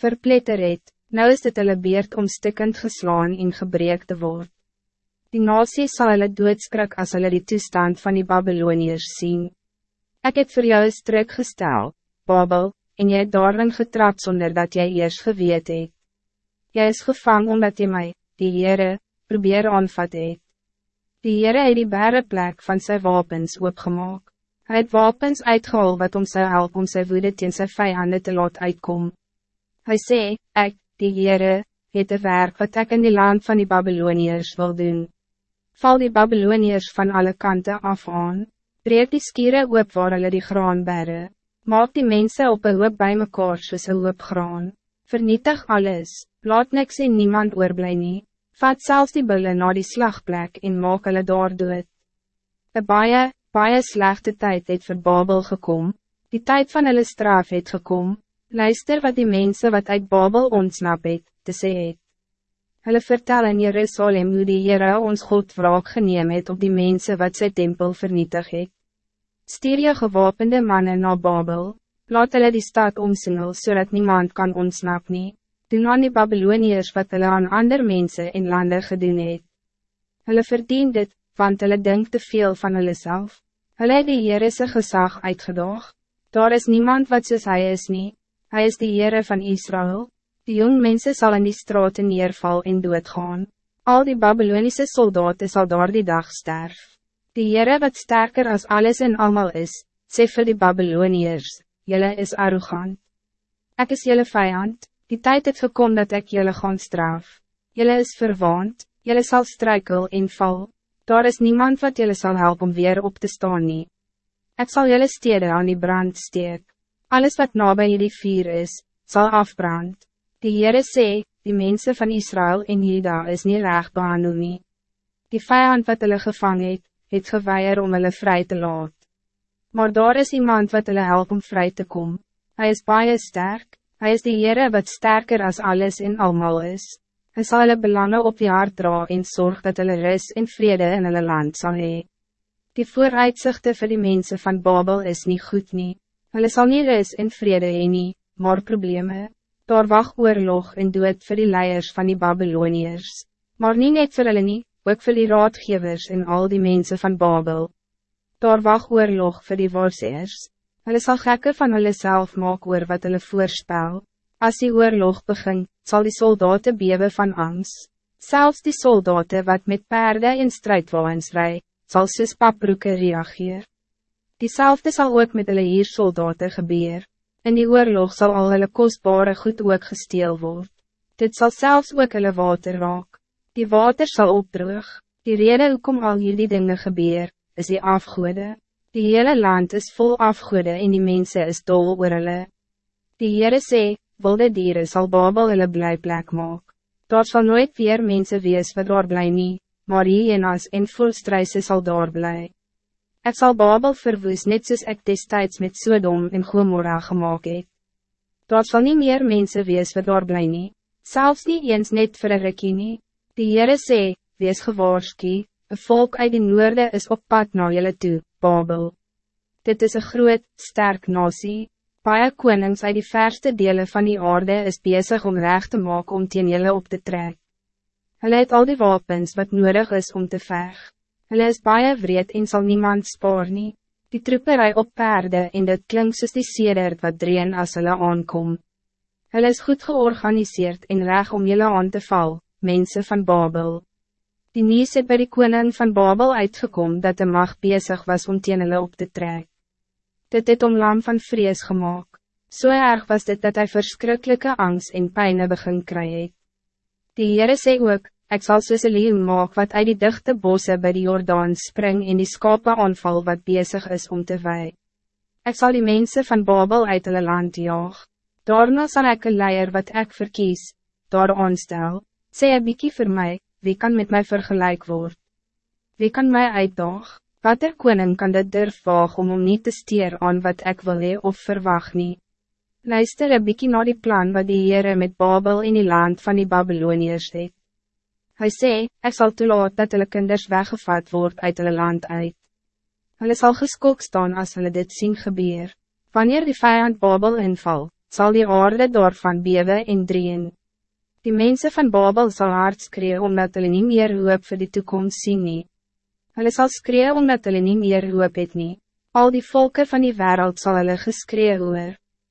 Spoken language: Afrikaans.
verpletter het, nou is dit hulle beurt om stikkend geslaan en gebreek te word. Die nasie sal hulle doodskrik as hulle die toestand van die Babyloniërs sien. Ik heb voor jou een strik gestel, Babel, en jy het daarin getrapt zonder dat jij eerst geweet het. Jy is gevangen omdat jy mij, die Heere, probeer aanvat het. Die Heere het die bare plek van zijn wapens opgemaak. Hij het wapens uitgehaal wat om sy help om sy woede teen sy vijanden te laat uitkom. Hij sê, ek, die Heere, het een werk wat ik in die land van die Babyloniërs wil doen. Val die Babyloniërs van alle kanten af aan, breek die skiere oop waar hulle die graan berre, maak die mensen op een hoop bij mekaar soos een hoop graan, vernietig alles, laat niks en niemand oorblij nie, vat zelfs die bulle na die slagplek en maak hulle daar dood. Een baie, baie slechte tijd het vir Babel gekom, die tijd van hulle straf het gekom, Luister wat die mensen wat uit Babel ontsnap het, te sê het. Hulle vertel in Jerusalem hoe die Heere ons God wraak geneem het op die mensen wat sy tempel vernietig het. Stuur je gewapende mannen naar Babel, laat hulle die stad omsingel zodat niemand kan ontsnap nie. Doen aan die Babyloniërs wat hulle aan ander mensen in landen gedoen het. Hulle verdien dit, want hulle denk te veel van hulle self. Hulle het die Heere sy gezag uitgedaag. Daar is niemand wat soos hy is nie. Hij is de Heere van Israël. Die jong mensen zal in die straten neerval en doodgaan. Al die Babylonische soldaten zal door die dag sterf. Die Heere wat sterker als alles en allemaal is, sê vir die Babyloniërs, jylle is arrogant. Ik is jylle vijand, die tijd het gekom dat ik jylle gaan straf. Jylle is verwaand, jylle zal struikel en val. Daar is niemand wat jylle zal helpen om weer op te staan nie. Ek sal jylle stede aan die brand steek. Alles wat nabij die vier is, zal afbrand. Die Heere sê, die mensen van Israël en Juda is niet recht behandel nie. Die vijand wat hulle gevang het, het geweier om hulle vrij te laat. Maar daar is iemand wat hulle help om vrij te komen. Hij is baie sterk, hij is die Heere wat sterker als alles en almal is. Hij zal hulle belangen op die hart dra en zorg dat hulle rust en vrede in hulle land zal hee. Die vooruitzichten voor die mensen van Babel is niet goed niet. Hulle sal nie ris en vrede heen nie, maar probleme. Daar wacht oorlog en dood vir die leiers van die Babyloniërs. Maar niet net vir hulle nie, ook vir die raadgevers en al die mensen van Babel. Daar wacht oorlog vir die waarseers. Hulle sal gekke van hulle self maak oor wat hulle voorspel. As die oorlog begin, zal die soldaten bewe van angst. Zelfs die soldaten wat met paarden in strijdwagens rij, zal soos paproeke reageer. Diezelfde zal ook met hulle hier soldaten gebeur. In die oorlog zal al hulle kostbare goed ook gesteel word. Dit zal zelfs ook hulle water raak. Die water zal opdroog. Die rede hoekom al hierdie dinge gebeur, is die afgoede. Die hele land is vol afgoede en die mensen is dol oor hulle. Die Heere sê, wilde dieren zal Babel hulle blijplek maak. Daar zal nooit weer mensen wees wat daar bly nie, maar hienas en volstruise sal daar bly. Ik zal Babel verwoes net soos ek destijds met Sodom en Gomorra gemaakt het. Daar sal nie meer mensen wees wat daar bly nie, selfs nie eens net vir een rikkie nie. Die Heere sê, wees gewaarski, een volk uit die noorde is op pad na julle toe, Babel. Dit is een groot, sterk nasie, baie konings uit die verste delen van die aarde is bezig om recht te maken om teen julle op te trek. Hulle het al die wapens wat nodig is om te vechten. Hulle is baie wreed en zal niemand spaar nie. Die troepen rij op paarden en dit klink soos die sedert wat dreen as hulle aankom. Hulle is goed georganiseerd en reg om julle aan te val, mensen van Babel. Die nies het by die koning van Babel uitgekom dat de macht bezig was om teen hulle op te trek. Dit het om lam van vrees gemaakt. Zo so erg was dit dat hij verschrikkelijke angst en pijnen begin kry het. Die Heere sê ook, Ik zal soos een leeuw maak wat uit die dichte bossen bij de Jordaan spring en die skape aanval wat bezig is om te wij. Ik zal die mensen van Babel uit hulle land jaag. Daarna zal ik een leier wat ik verkies, daar aanstel, sê een bykie vir my, wie kan met mij vergelijk worden? Wie kan mij uitdaag? Wat er koning kan dit durf waag om om niet te stier aan wat ik wil hee of verwacht niet? Luister een bykie na die plan wat die Heere met Babel in die land van die Babyloniërs het. Hij sê, ik zal toelaat dat hulle kinders weggevat word uit hulle land uit. Hulle sal geskok staan as hulle dit sien gebeur. Wanneer die vijand Babel inval, zal die aarde daarvan bewe en dreen. Die mensen van Babel zal hard skreeuw omdat hulle nie meer hoop vir die toekomst sien nie. Hulle sal skreeuw omdat hulle nie meer hoop het nie. Al die volken van die wereld zal hulle geskreeuw hoor.